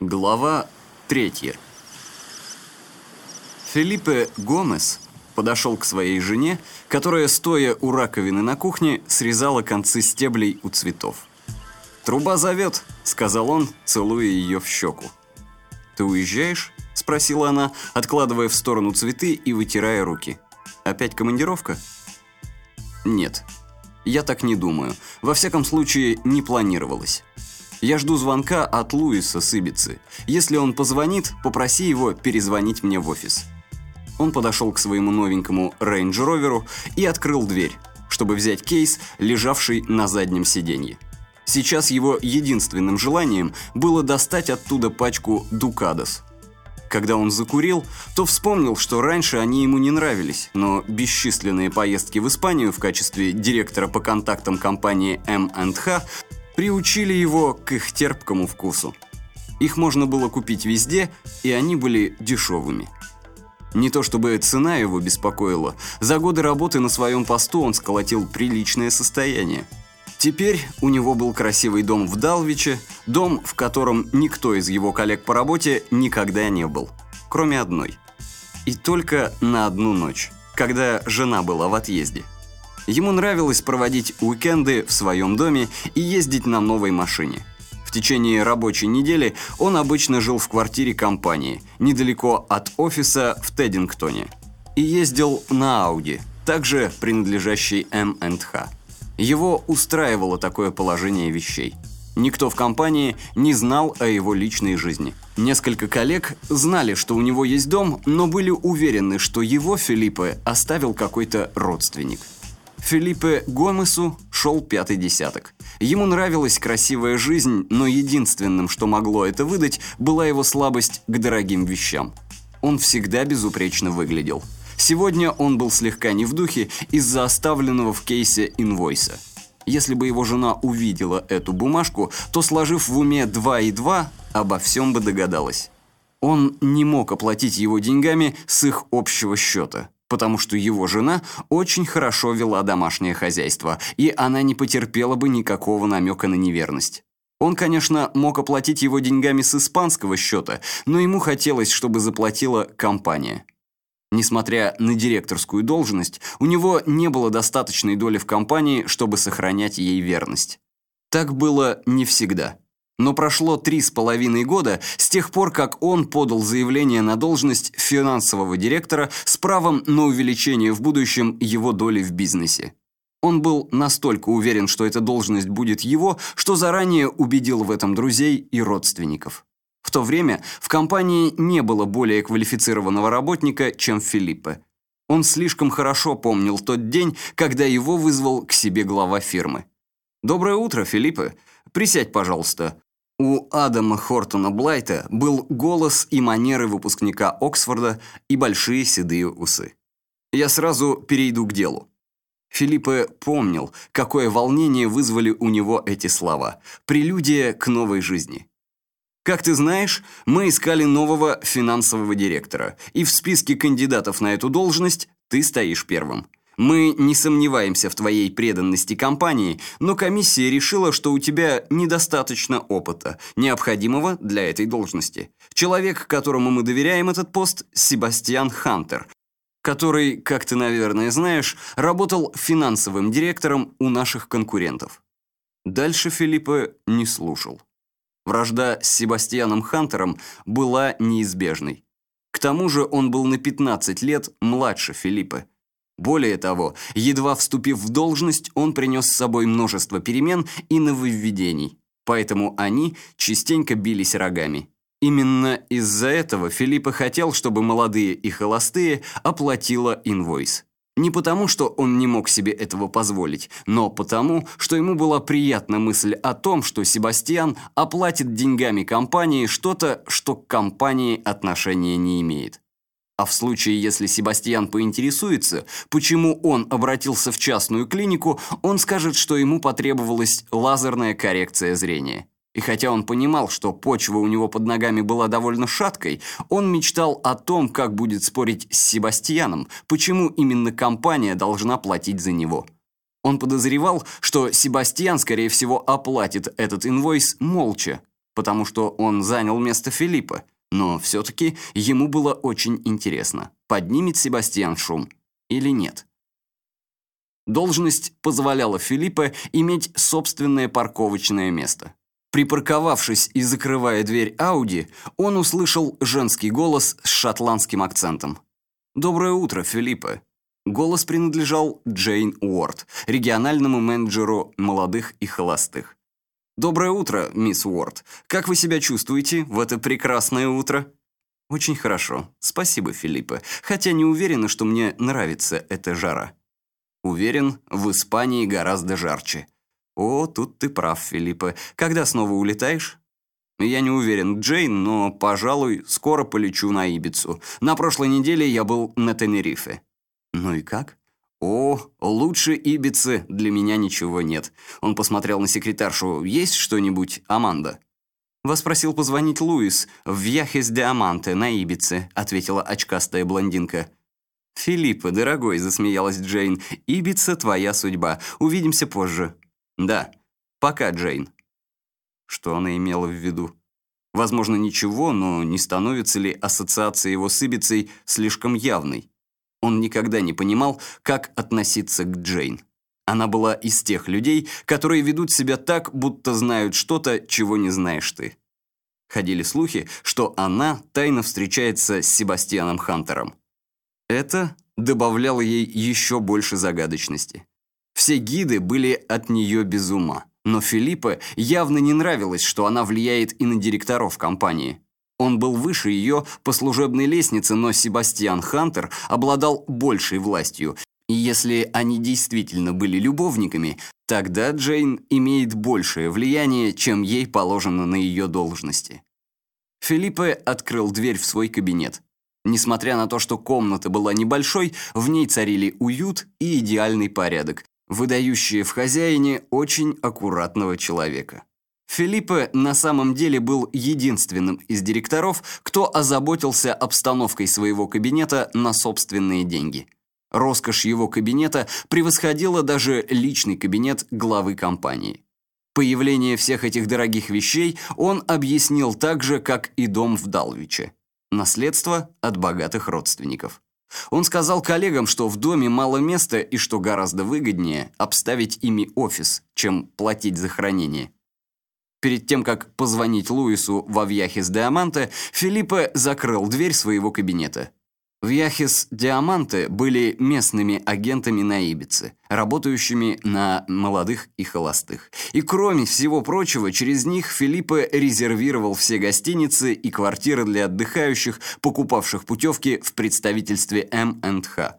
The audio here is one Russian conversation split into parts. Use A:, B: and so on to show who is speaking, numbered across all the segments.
A: Глава третья. Филиппе Гомес подошел к своей жене, которая, стоя у раковины на кухне, срезала концы стеблей у цветов. «Труба зовет», — сказал он, целуя ее в щеку. «Ты уезжаешь?» — спросила она, откладывая в сторону цветы и вытирая руки. «Опять командировка?» «Нет, я так не думаю. Во всяком случае, не планировалось». Я жду звонка от Луиса с Ибицы. Если он позвонит, попроси его перезвонить мне в офис. Он подошел к своему новенькому рейндж-роверу и открыл дверь, чтобы взять кейс, лежавший на заднем сиденье. Сейчас его единственным желанием было достать оттуда пачку «Дукадос». Когда он закурил, то вспомнил, что раньше они ему не нравились, но бесчисленные поездки в Испанию в качестве директора по контактам компании M&H приучили его к их терпкому вкусу. Их можно было купить везде, и они были дешевыми. Не то чтобы цена его беспокоила, за годы работы на своем посту он сколотил приличное состояние. Теперь у него был красивый дом в Далвиче, дом, в котором никто из его коллег по работе никогда не был, кроме одной. И только на одну ночь, когда жена была в отъезде. Ему нравилось проводить уикенды в своем доме и ездить на новой машине. В течение рабочей недели он обычно жил в квартире компании, недалеко от офиса в Теддингтоне. И ездил на Ауди, также принадлежащей M&H. Его устраивало такое положение вещей. Никто в компании не знал о его личной жизни. Несколько коллег знали, что у него есть дом, но были уверены, что его Филиппе оставил какой-то родственник – Филиппе Гомесу шел пятый десяток. Ему нравилась красивая жизнь, но единственным, что могло это выдать, была его слабость к дорогим вещам. Он всегда безупречно выглядел. Сегодня он был слегка не в духе из-за оставленного в кейсе инвойса. Если бы его жена увидела эту бумажку, то, сложив в уме 2 и 2, обо всем бы догадалась. Он не мог оплатить его деньгами с их общего счета потому что его жена очень хорошо вела домашнее хозяйство, и она не потерпела бы никакого намека на неверность. Он, конечно, мог оплатить его деньгами с испанского счета, но ему хотелось, чтобы заплатила компания. Несмотря на директорскую должность, у него не было достаточной доли в компании, чтобы сохранять ей верность. Так было не всегда. Но прошло три с половиной года с тех пор, как он подал заявление на должность финансового директора с правом на увеличение в будущем его доли в бизнесе. Он был настолько уверен, что эта должность будет его, что заранее убедил в этом друзей и родственников. В то время в компании не было более квалифицированного работника, чем Филиппе. Он слишком хорошо помнил тот день, когда его вызвал к себе глава фирмы. «Доброе утро, Филиппе. Присядь, пожалуйста. У Адама Хортона Блайта был голос и манеры выпускника Оксфорда и большие седые усы. Я сразу перейду к делу. Филиппе помнил, какое волнение вызвали у него эти слова. Прелюдия к новой жизни. Как ты знаешь, мы искали нового финансового директора, и в списке кандидатов на эту должность ты стоишь первым. Мы не сомневаемся в твоей преданности компании, но комиссия решила, что у тебя недостаточно опыта, необходимого для этой должности. Человек, которому мы доверяем этот пост, Себастьян Хантер, который, как ты, наверное, знаешь, работал финансовым директором у наших конкурентов. Дальше Филиппа не слушал. Вражда с Себастьяном Хантером была неизбежной. К тому же он был на 15 лет младше Филиппа. Более того, едва вступив в должность, он принес с собой множество перемен и нововведений, поэтому они частенько бились рогами. Именно из-за этого Филиппа хотел, чтобы молодые и холостые оплатила инвойс. Не потому, что он не мог себе этого позволить, но потому, что ему была приятна мысль о том, что Себастьян оплатит деньгами компании что-то, что к компании отношения не имеет. А в случае, если Себастьян поинтересуется, почему он обратился в частную клинику, он скажет, что ему потребовалась лазерная коррекция зрения. И хотя он понимал, что почва у него под ногами была довольно шаткой, он мечтал о том, как будет спорить с Себастьяном, почему именно компания должна платить за него. Он подозревал, что Себастьян, скорее всего, оплатит этот инвойс молча, потому что он занял место Филиппа, но все-таки ему было очень интересно, поднимет Себастьян шум или нет. Должность позволяла Филиппе иметь собственное парковочное место. Припарковавшись и закрывая дверь Ауди, он услышал женский голос с шотландским акцентом. «Доброе утро, Филиппе». Голос принадлежал Джейн Уорд, региональному менеджеру молодых и холостых. «Доброе утро, мисс Уорд. Как вы себя чувствуете в это прекрасное утро?» «Очень хорошо. Спасибо, Филиппе. Хотя не уверена, что мне нравится эта жара». «Уверен, в Испании гораздо жарче». «О, тут ты прав, Филиппе. Когда снова улетаешь?» «Я не уверен, Джейн, но, пожалуй, скоро полечу на Ибицу. На прошлой неделе я был на Тенерифе». «Ну и как?» «О, лучше Ибицы для меня ничего нет». Он посмотрел на секретаршу. «Есть что-нибудь, Аманда?» «Вас просил позвонить Луис в Вьяхес де Аманте на Ибице», ответила очкастая блондинка. «Филиппа, дорогой», — засмеялась Джейн, — «Ибица — твоя судьба. Увидимся позже». «Да. Пока, Джейн». Что она имела в виду? Возможно, ничего, но не становится ли ассоциация его с Ибицей слишком явной? Он никогда не понимал, как относиться к Джейн. Она была из тех людей, которые ведут себя так, будто знают что-то, чего не знаешь ты. Ходили слухи, что она тайно встречается с Себастьяном Хантером. Это добавляло ей еще больше загадочности. Все гиды были от нее без ума, но Филиппе явно не нравилось, что она влияет и на директоров компании. Он был выше ее по служебной лестнице, но Себастьян Хантер обладал большей властью. И если они действительно были любовниками, тогда Джейн имеет большее влияние, чем ей положено на ее должности. Филиппе открыл дверь в свой кабинет. Несмотря на то, что комната была небольшой, в ней царили уют и идеальный порядок, выдающие в хозяине очень аккуратного человека. Филиппе на самом деле был единственным из директоров, кто озаботился обстановкой своего кабинета на собственные деньги. Роскошь его кабинета превосходила даже личный кабинет главы компании. Появление всех этих дорогих вещей он объяснил так же, как и дом в Далвиче. Наследство от богатых родственников. Он сказал коллегам, что в доме мало места и что гораздо выгоднее обставить ими офис, чем платить за хранение. Перед тем, как позвонить Луису во Вьяхис Диаманте, Филиппе закрыл дверь своего кабинета. Вьяхис Диаманте были местными агентами на Ибице, работающими на молодых и холостых. И кроме всего прочего, через них Филиппе резервировал все гостиницы и квартиры для отдыхающих, покупавших путевки в представительстве МНХ.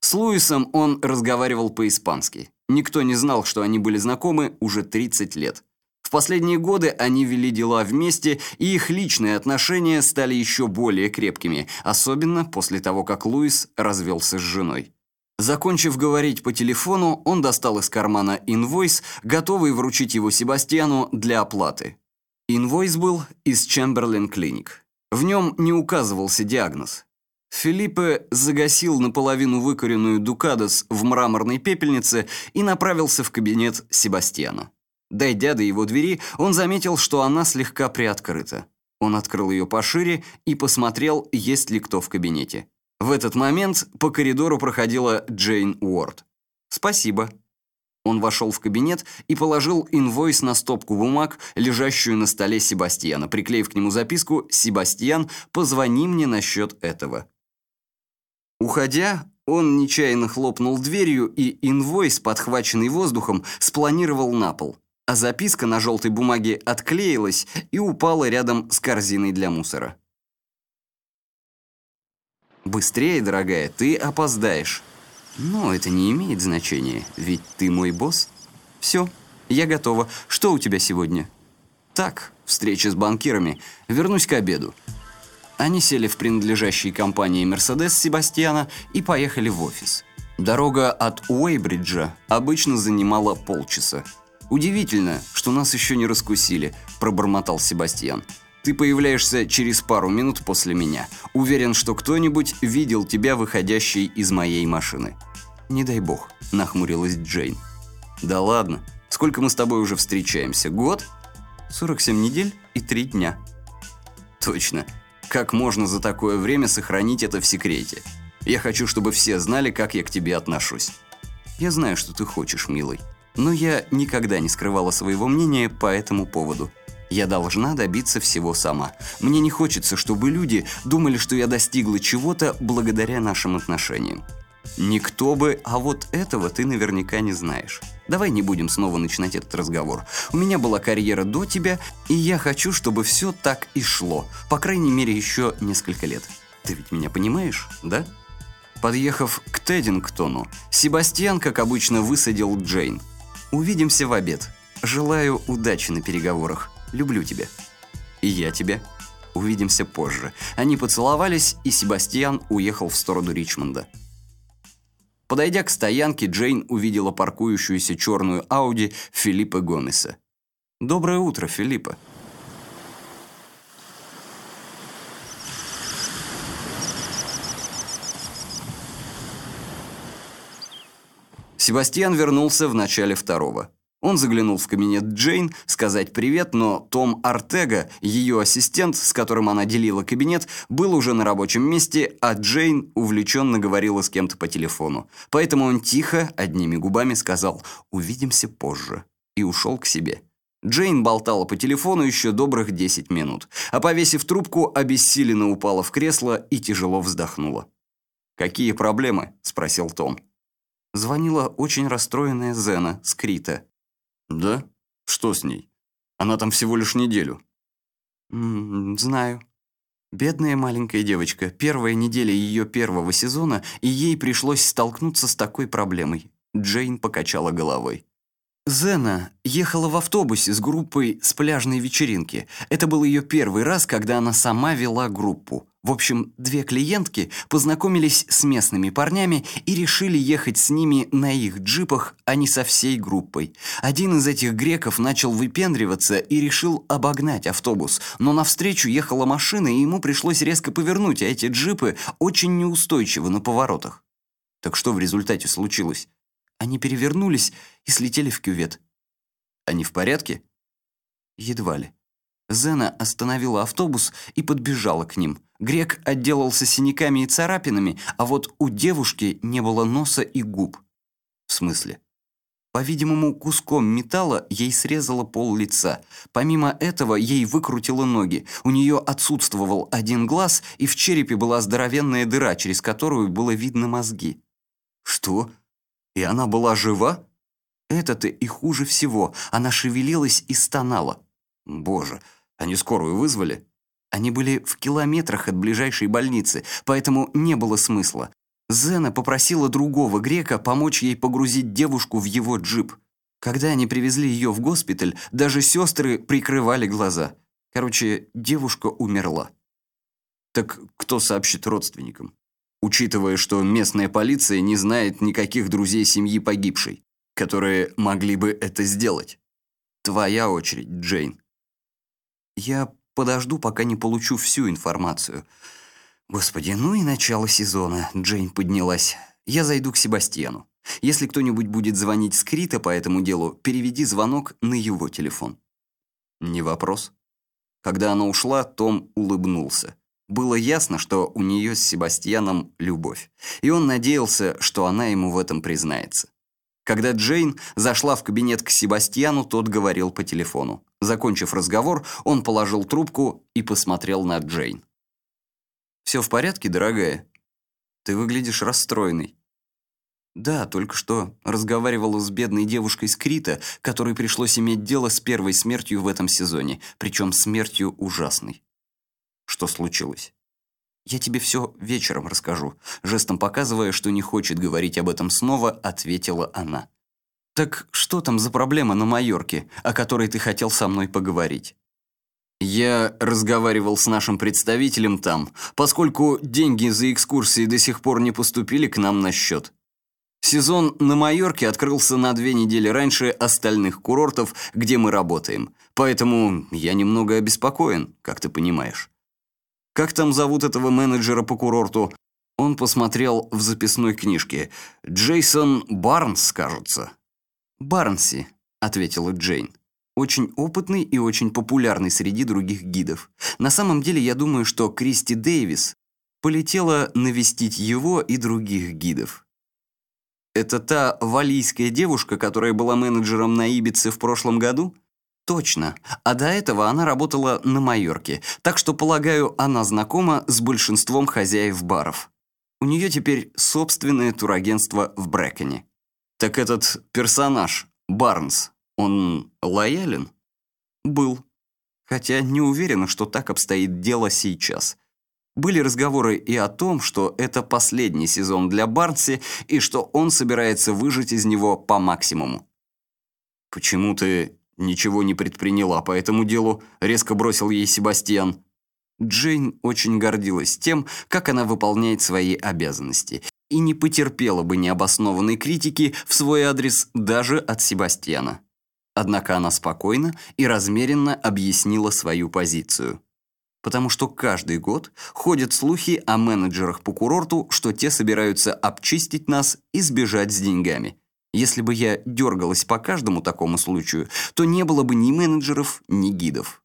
A: С Луисом он разговаривал по-испански. Никто не знал, что они были знакомы уже 30 лет. В последние годы они вели дела вместе, и их личные отношения стали еще более крепкими, особенно после того, как Луис развелся с женой. Закончив говорить по телефону, он достал из кармана инвойс, готовый вручить его Себастьяну для оплаты. Инвойс был из Чемберлен Клиник. В нем не указывался диагноз. Филиппе загасил наполовину выкоренную Дукадос в мраморной пепельнице и направился в кабинет Себастьяна. Дойдя до его двери, он заметил, что она слегка приоткрыта. Он открыл ее пошире и посмотрел, есть ли кто в кабинете. В этот момент по коридору проходила Джейн Уорд. «Спасибо». Он вошел в кабинет и положил инвойс на стопку бумаг, лежащую на столе Себастьяна, приклеив к нему записку «Себастьян, позвони мне насчет этого». Уходя, он нечаянно хлопнул дверью, и инвойс, подхваченный воздухом, спланировал на пол а записка на желтой бумаге отклеилась и упала рядом с корзиной для мусора. «Быстрее, дорогая, ты опоздаешь». «Но это не имеет значения, ведь ты мой босс». «Все, я готова. Что у тебя сегодня?» «Так, встреча с банкирами. Вернусь к обеду». Они сели в принадлежащей компании «Мерседес» Себастьяна и поехали в офис. Дорога от Уэйбриджа обычно занимала полчаса. «Удивительно, что нас еще не раскусили», – пробормотал Себастьян. «Ты появляешься через пару минут после меня. Уверен, что кто-нибудь видел тебя выходящей из моей машины». «Не дай бог», – нахмурилась Джейн. «Да ладно. Сколько мы с тобой уже встречаемся? Год?» «47 недель?» и три дня. Точно. Как можно за такое время сохранить это в секрете? Я хочу, чтобы все знали, как я к тебе отношусь. Я знаю, что ты хочешь, милый. Но я никогда не скрывала своего мнения по этому поводу. Я должна добиться всего сама. Мне не хочется, чтобы люди думали, что я достигла чего-то благодаря нашим отношениям. Никто бы, а вот этого ты наверняка не знаешь. Давай не будем снова начинать этот разговор. У меня была карьера до тебя, и я хочу, чтобы все так и шло. По крайней мере, еще несколько лет. Ты ведь меня понимаешь, да? Подъехав к Теддингтону, Себастьян, как обычно, высадил Джейн. Увидимся в обед. Желаю удачи на переговорах. Люблю тебя. И я тебя. Увидимся позже. Они поцеловались, и Себастьян уехал в сторону Ричмонда. Подойдя к стоянке, Джейн увидела паркующуюся черную Ауди Филиппа Гомеса. «Доброе утро, Филиппа». Себастьян вернулся в начале второго. Он заглянул в кабинет Джейн сказать привет, но Том Артега, ее ассистент, с которым она делила кабинет, был уже на рабочем месте, а Джейн увлеченно говорила с кем-то по телефону. Поэтому он тихо, одними губами сказал «увидимся позже» и ушел к себе. Джейн болтала по телефону еще добрых 10 минут, а повесив трубку, обессиленно упала в кресло и тяжело вздохнула. «Какие проблемы?» – спросил Том. Звонила очень расстроенная Зена, Скрита. «Да? Что с ней? Она там всего лишь неделю». М -м, «Знаю. Бедная маленькая девочка. Первая неделя ее первого сезона, и ей пришлось столкнуться с такой проблемой». Джейн покачала головой. Зена ехала в автобусе с группой с пляжной вечеринки. Это был ее первый раз, когда она сама вела группу. В общем, две клиентки познакомились с местными парнями и решили ехать с ними на их джипах, а не со всей группой. Один из этих греков начал выпендриваться и решил обогнать автобус, но навстречу ехала машина, и ему пришлось резко повернуть, а эти джипы очень неустойчивы на поворотах. Так что в результате случилось? Они перевернулись и слетели в кювет. Они в порядке? Едва ли. Зена остановила автобус и подбежала к ним. Грек отделался синяками и царапинами, а вот у девушки не было носа и губ. В смысле? По-видимому, куском металла ей срезало пол лица. Помимо этого, ей выкрутило ноги. У нее отсутствовал один глаз, и в черепе была здоровенная дыра, через которую было видно мозги. Что? И она была жива? Это-то и хуже всего. Она шевелилась и стонала. Боже, они скорую вызвали? Они были в километрах от ближайшей больницы, поэтому не было смысла. Зена попросила другого грека помочь ей погрузить девушку в его джип. Когда они привезли ее в госпиталь, даже сестры прикрывали глаза. Короче, девушка умерла. Так кто сообщит родственникам? Учитывая, что местная полиция не знает никаких друзей семьи погибшей, которые могли бы это сделать. Твоя очередь, Джейн. Я подожду, пока не получу всю информацию. Господи, ну и начало сезона. Джейн поднялась. Я зайду к Себастьяну. Если кто-нибудь будет звонить с Крита по этому делу, переведи звонок на его телефон. Не вопрос. Когда она ушла, Том улыбнулся. Было ясно, что у нее с Себастьяном любовь, и он надеялся, что она ему в этом признается. Когда Джейн зашла в кабинет к Себастьяну, тот говорил по телефону. Закончив разговор, он положил трубку и посмотрел на Джейн. «Все в порядке, дорогая? Ты выглядишь расстроенной». «Да, только что разговаривала с бедной девушкой с Крита, которой пришлось иметь дело с первой смертью в этом сезоне, причем смертью ужасной». Что случилось? Я тебе все вечером расскажу. Жестом показывая, что не хочет говорить об этом снова, ответила она. Так что там за проблема на Майорке, о которой ты хотел со мной поговорить? Я разговаривал с нашим представителем там, поскольку деньги за экскурсии до сих пор не поступили к нам на счет. Сезон на Майорке открылся на две недели раньше остальных курортов, где мы работаем. Поэтому я немного обеспокоен, как ты понимаешь. Как там зовут этого менеджера по курорту? Он посмотрел в записной книжке. Джейсон Барнс, кажется. Барнси, ответила Джейн. очень опытный и очень популярный среди других гидов. На самом деле, я думаю, что Кристи Дэвис полетела навестить его и других гидов. Это та валийская девушка, которая была менеджером на Ибице в прошлом году? Точно. А до этого она работала на Майорке, так что, полагаю, она знакома с большинством хозяев баров. У нее теперь собственное турагентство в Брэконе. Так этот персонаж, Барнс, он лоялен? Был. Хотя не уверена, что так обстоит дело сейчас. Были разговоры и о том, что это последний сезон для Барнси и что он собирается выжать из него по максимуму. «Почему ты ничего не предприняла по этому делу?» — резко бросил ей Себастьян. Джейн очень гордилась тем, как она выполняет свои обязанности, и не потерпела бы необоснованной критики в свой адрес даже от Себастьяна. Однако она спокойно и размеренно объяснила свою позицию потому что каждый год ходят слухи о менеджерах по курорту, что те собираются обчистить нас и сбежать с деньгами. Если бы я дергалась по каждому такому случаю, то не было бы ни менеджеров, ни гидов.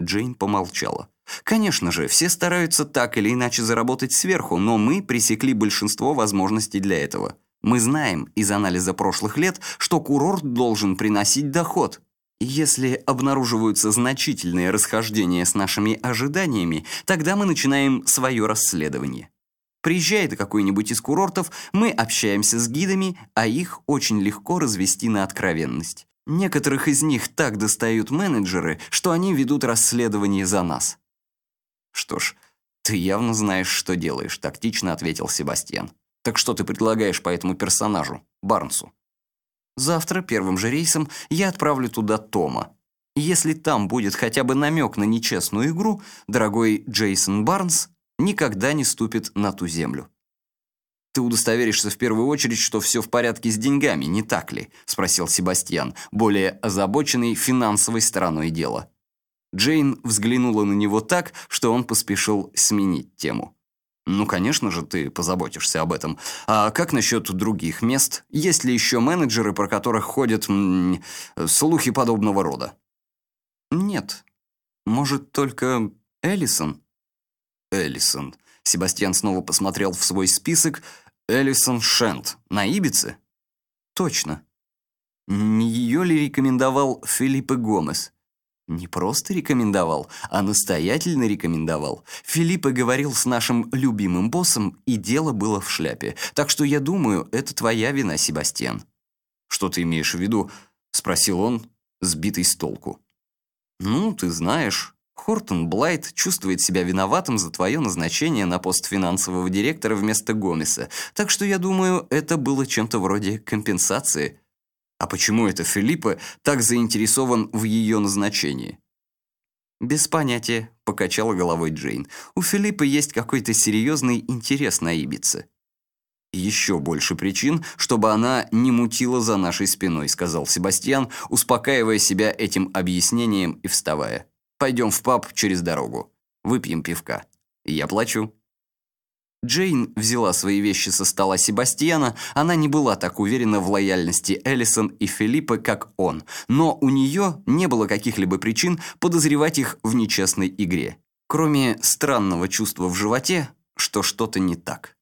A: Джейн помолчала. Конечно же, все стараются так или иначе заработать сверху, но мы пресекли большинство возможностей для этого. Мы знаем из анализа прошлых лет, что курорт должен приносить доход, если обнаруживаются значительные расхождения с нашими ожиданиями, тогда мы начинаем свое расследование. Приезжает какой-нибудь из курортов, мы общаемся с гидами, а их очень легко развести на откровенность. Некоторых из них так достают менеджеры, что они ведут расследование за нас. Что ж, ты явно знаешь, что делаешь, тактично ответил Себастьян. Так что ты предлагаешь по этому персонажу, Барнсу? Завтра первым же рейсом я отправлю туда Тома. Если там будет хотя бы намек на нечестную игру, дорогой Джейсон Барнс никогда не ступит на ту землю. «Ты удостоверишься в первую очередь, что все в порядке с деньгами, не так ли?» – спросил Себастьян, более озабоченный финансовой стороной дела. Джейн взглянула на него так, что он поспешил сменить тему. Ну, конечно же, ты позаботишься об этом. А как насчет других мест? Есть ли еще менеджеры, про которых ходят м -м, слухи подобного рода? Нет. Может, только Эллисон? Эллисон. Себастьян снова посмотрел в свой список. Эллисон Шент. На Ибице? Точно. Не ее ли рекомендовал Филиппе Гомес? Не просто рекомендовал, а настоятельно рекомендовал. Филиппа говорил с нашим любимым боссом, и дело было в шляпе. Так что я думаю, это твоя вина, Себастьян. Что ты имеешь в виду? Спросил он, сбитый с толку. Ну, ты знаешь, Хортон Блайт чувствует себя виноватым за твое назначение на пост финансового директора вместо Гомеса. Так что я думаю, это было чем-то вроде компенсации. А почему это Филиппа так заинтересован в ее назначении? «Без понятия», — покачала головой Джейн. «У Филиппа есть какой-то серьезный интерес на Ибице». «Еще больше причин, чтобы она не мутила за нашей спиной», — сказал Себастьян, успокаивая себя этим объяснением и вставая. «Пойдем в паб через дорогу. Выпьем пивка. Я плачу». Джейн взяла свои вещи со стола Себастьяна, она не была так уверена в лояльности Эллисон и Филиппа, как он, но у нее не было каких-либо причин подозревать их в нечестной игре, кроме странного чувства в животе, что что-то не так.